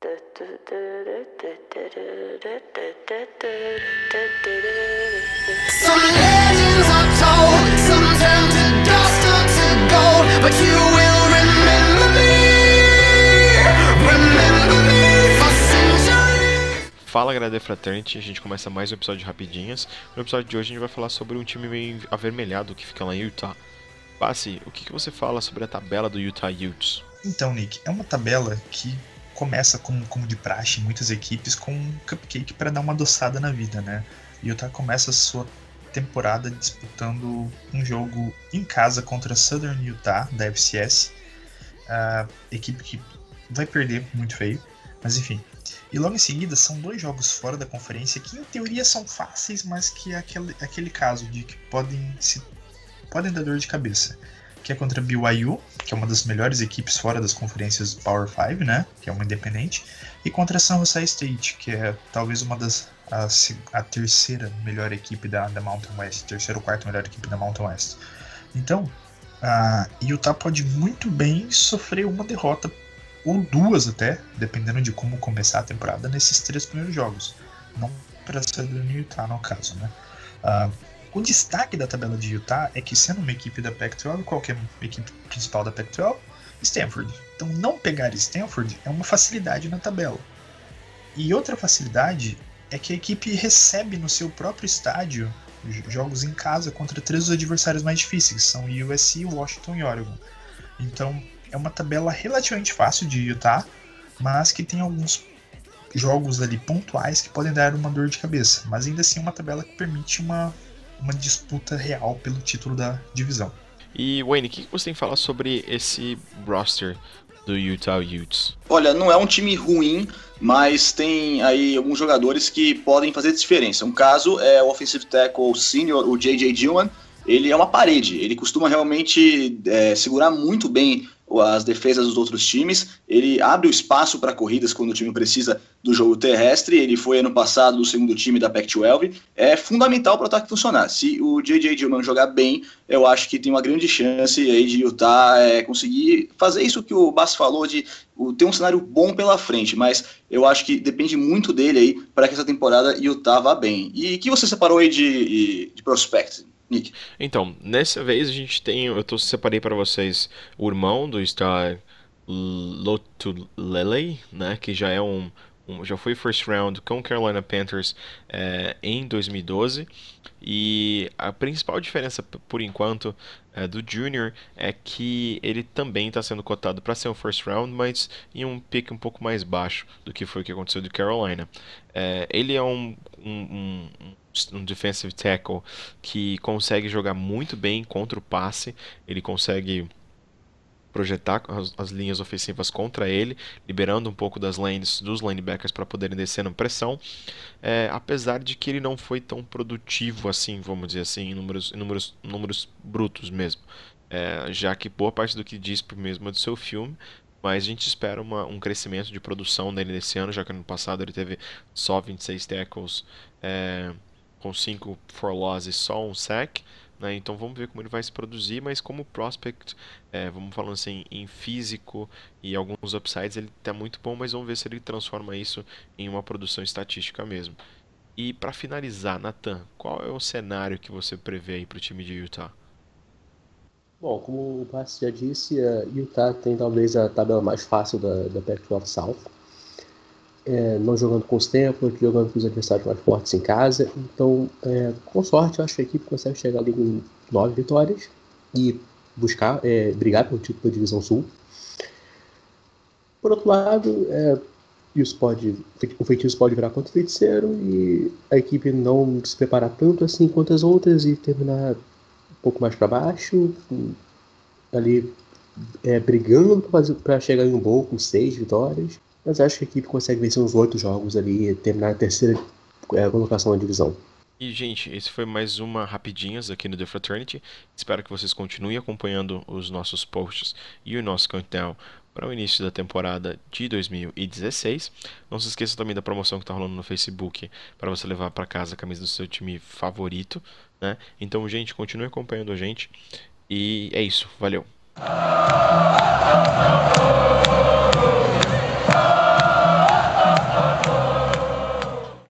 Some legends are told, some turn to dust or to gold, but you will remember me, remember me for centuries. Fala galera da Fraternity, a gente começa mais um episódio de Rapidinhas. No episódio de hoje a gente vai falar sobre um time meio avermelhado que fica lá em Utah. Bassi, o que, que você fala sobre a tabela do Utah Utes? Então, Nick, é uma tabela que começa como, como de praxe muitas equipes com um cupcake para dar uma adoçada na vida, né? Utah começa a sua temporada disputando um jogo em casa contra Southern Utah da FCS, a equipe que vai perder muito feio, mas enfim. E logo em seguida são dois jogos fora da conferência que em teoria são fáceis, mas que é aquele, aquele caso de que podem se podem dar dor de cabeça. Que é contra BYU, que é uma das melhores equipes fora das conferências Power 5, né? Que é uma independente. E contra San Jose State, que é talvez uma das. A, a terceira melhor equipe da, da Mountain West. Terceira ou quarta melhor equipe da Mountain West. Então, a Utah pode muito bem sofrer uma derrota, ou duas até, dependendo de como começar a temporada, nesses três primeiros jogos. Não para Southern Utah, no caso, né? Ah, o destaque da tabela de Utah é que, sendo uma equipe da Pac-12, qualquer equipe principal da Pac-12, Stanford. Então, não pegar Stanford é uma facilidade na tabela. E outra facilidade é que a equipe recebe no seu próprio estádio jogos em casa contra três dos adversários mais difíceis, que são USC, Washington e Oregon. Então, é uma tabela relativamente fácil de Utah, mas que tem alguns jogos ali pontuais que podem dar uma dor de cabeça. Mas ainda assim é uma tabela que permite uma, uma disputa real pelo título da divisão. E Wayne, o que você tem que falar sobre esse roster do Utah Utes? Olha, não é um time ruim, mas tem aí alguns jogadores que podem fazer diferença. Um caso é o offensive tackle senior, o J.J. Dillon. Ele é uma parede, ele costuma realmente é, segurar muito bem as defesas dos outros times. Ele abre o espaço para corridas quando o time precisa do jogo terrestre. Ele foi ano passado do segundo time da Pac-12. É fundamental para o ataque funcionar. Se o J.J. Dillon jogar bem, eu acho que tem uma grande chance aí de Utah é, conseguir fazer isso que o Bass falou de ter um cenário bom pela frente, mas eu acho que depende muito dele aí para que essa temporada Utah vá bem. E que você separou aí de, de prospect, Nick? Então, nessa vez a gente tem, eu tô, separei para vocês o irmão do Star Lotulelei, né, que já é um, um- já foi first round com Carolina Panthers é, em 2012 e a principal diferença por enquanto é, do Junior é que ele também está sendo cotado para ser um first round, mas em um pick um pouco mais baixo do que foi o que aconteceu do Carolina. É, ele é um, um, um, um defensive tackle que consegue jogar muito bem contra o passe, ele consegue projetar as, as linhas ofensivas contra ele, liberando um pouco das lanes dos linebackers para poderem descer na pressão, É, apesar de que ele não foi tão produtivo assim, vamos dizer assim, em números, em números, números brutos mesmo, É, já que boa parte do que diz mesmo é do seu filme, mas a gente espera uma- um crescimento de produção dele nesse ano, já que ano passado ele teve só 26 tackles, é, com 5 for loss e só um sack, né? Então vamos ver como ele vai se produzir, mas como prospect, é, vamos falando assim, em físico e alguns upsides, ele tá muito bom, mas vamos ver se ele transforma isso em uma produção estatística mesmo. E para finalizar, Nathan, qual é o cenário que você prevê para o time de Utah? Bom, como o Bassi já disse, a Utah tem talvez a tabela mais fácil da, da Pac-12 South. É, não jogando com os Stanford, jogando com os adversários mais fortes em casa. Então, é, com sorte, eu acho que a equipe consegue chegar ali com nove vitórias e buscar, é, brigar pelo título da Divisão Sul. Por outro lado, é, isso pode, o feitiço pode virar contra o feiticeiro e a equipe não se preparar tanto assim quanto as outras e terminar um pouco mais para baixo, ali é, brigando para chegar em um bowl com seis vitórias. Mas acho que a equipe consegue vencer uns oito jogos ali e terminar a terceira é, colocação na divisão. E, gente, esse foi mais uma Rapidinhas aqui no The Fraternity. Espero que vocês continuem acompanhando os nossos posts e o nosso countdown para o início da temporada de 2016. Não se esqueça também da promoção que está rolando no Facebook para você levar para casa a camisa do seu time favorito, né? Então, gente, continue acompanhando a gente. E é isso. Valeu.